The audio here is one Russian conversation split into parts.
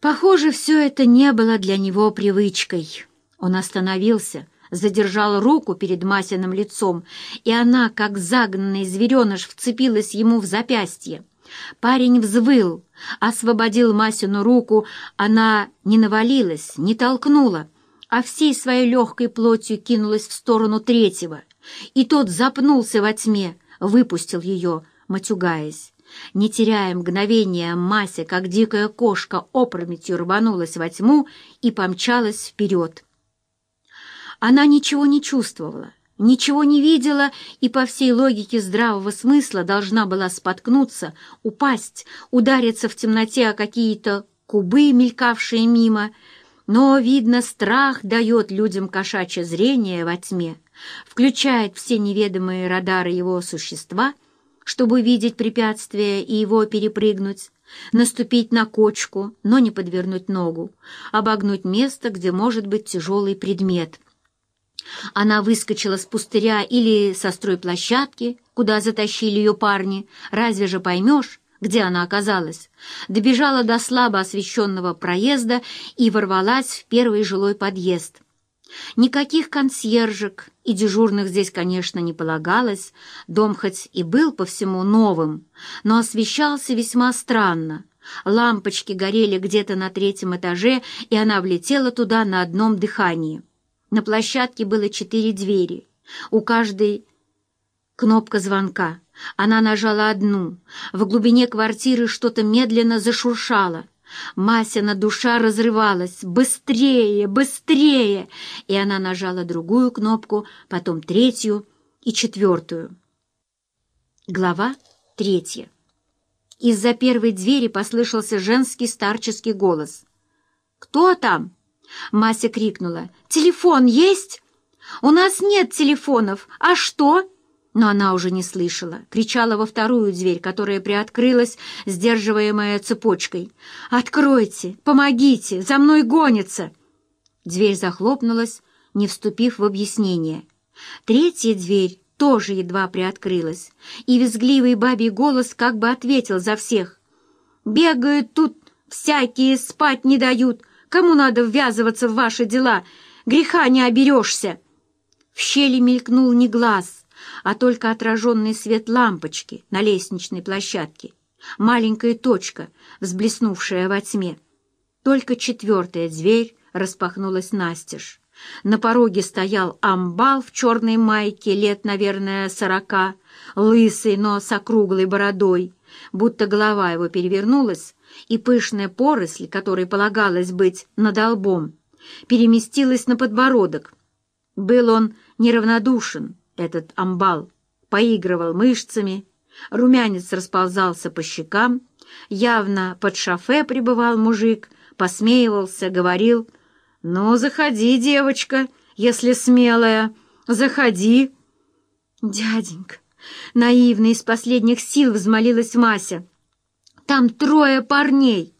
Похоже, все это не было для него привычкой. Он остановился, задержал руку перед Масиным лицом, и она, как загнанный звереныш, вцепилась ему в запястье. Парень взвыл, освободил Масину руку, она не навалилась, не толкнула, а всей своей легкой плотью кинулась в сторону третьего, и тот запнулся во тьме, выпустил ее, матюгаясь. Не теряя мгновения, Мася, как дикая кошка, опрометью рванулась во тьму и помчалась вперед. Она ничего не чувствовала, ничего не видела и по всей логике здравого смысла должна была споткнуться, упасть, удариться в темноте о какие-то кубы, мелькавшие мимо, но, видно, страх дает людям кошачье зрение во тьме, включает все неведомые радары его существа — чтобы увидеть препятствие и его перепрыгнуть, наступить на кочку, но не подвернуть ногу, обогнуть место, где может быть тяжелый предмет. Она выскочила с пустыря или со стройплощадки, куда затащили ее парни, разве же поймешь, где она оказалась, добежала до слабо освещенного проезда и ворвалась в первый жилой подъезд — Никаких консьержек и дежурных здесь, конечно, не полагалось, дом хоть и был по всему новым, но освещался весьма странно. Лампочки горели где-то на третьем этаже, и она влетела туда на одном дыхании. На площадке было четыре двери, у каждой кнопка звонка. Она нажала одну. В глубине квартиры что-то медленно зашуршало — Масина душа разрывалась. «Быстрее! Быстрее!» И она нажала другую кнопку, потом третью и четвертую. Глава третья. Из-за первой двери послышался женский старческий голос. «Кто там?» Мася крикнула. «Телефон есть?» «У нас нет телефонов. А что?» Но она уже не слышала, кричала во вторую дверь, которая приоткрылась, сдерживаемая цепочкой. «Откройте! Помогите! За мной гонится!» Дверь захлопнулась, не вступив в объяснение. Третья дверь тоже едва приоткрылась, и визгливый бабий голос как бы ответил за всех. «Бегают тут всякие, спать не дают. Кому надо ввязываться в ваши дела? Греха не оберешься!» В щели мелькнул не глаз, а только отраженный свет лампочки на лестничной площадке, маленькая точка, взблеснувшая во тьме. Только четвертая дверь распахнулась настежь. На пороге стоял амбал в черной майке лет, наверное, сорока, лысый, но с округлой бородой, будто голова его перевернулась, и пышная поросль, которой полагалось быть над лбом, переместилась на подбородок. Был он неравнодушен, этот амбал поигрывал мышцами, румянец расползался по щекам, явно под шофе пребывал мужик, посмеивался, говорил, «Ну, заходи, девочка, если смелая, заходи». «Дяденька!» — наивно из последних сил взмолилась Мася. «Там трое парней!»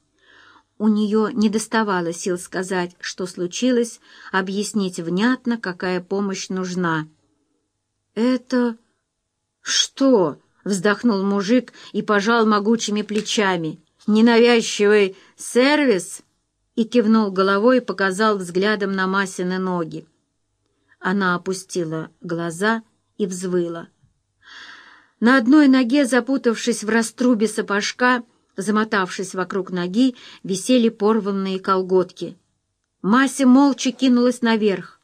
У нее не доставало сил сказать, что случилось, объяснить внятно, какая помощь нужна. «Это что?» — вздохнул мужик и пожал могучими плечами. «Ненавязчивый сервис?» и кивнул головой и показал взглядом на Масины ноги. Она опустила глаза и взвыла. На одной ноге, запутавшись в раструбе сапожка, замотавшись вокруг ноги, висели порванные колготки. Мася молча кинулась наверх.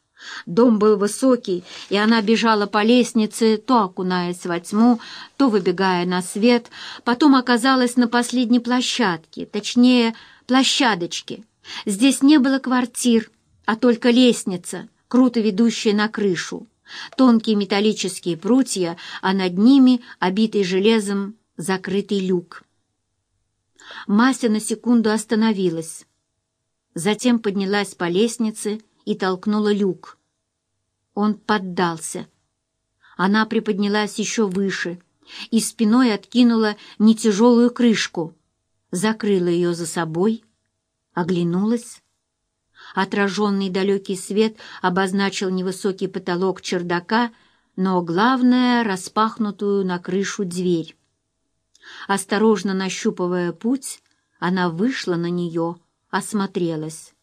Дом был высокий, и она бежала по лестнице, то окунаясь во тьму, то выбегая на свет, потом оказалась на последней площадке, точнее, площадочке. Здесь не было квартир, а только лестница, круто ведущая на крышу. Тонкие металлические прутья, а над ними обитый железом закрытый люк. Мася на секунду остановилась. Затем поднялась по лестнице и толкнула люк. Он поддался. Она приподнялась еще выше и спиной откинула нетяжелую крышку, закрыла ее за собой, оглянулась. Отраженный далекий свет обозначил невысокий потолок чердака, но, главное, распахнутую на крышу дверь. Осторожно нащупывая путь, она вышла на нее, осмотрелась.